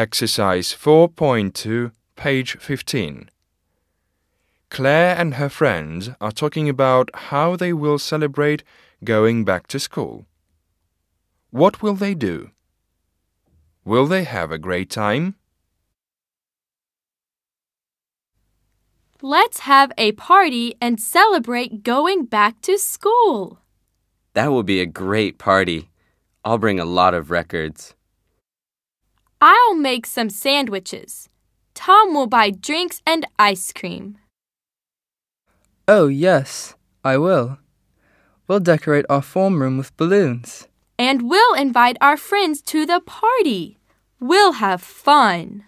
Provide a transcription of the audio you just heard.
Exercise 4.2, page 15. Claire and her friends are talking about how they will celebrate going back to school. What will they do? Will they have a great time? Let's have a party and celebrate going back to school. That will be a great party. I'll bring a lot of records. I'll make some sandwiches. Tom will buy drinks and ice cream. Oh, yes, I will. We'll decorate our form room with balloons. And we'll invite our friends to the party. We'll have fun.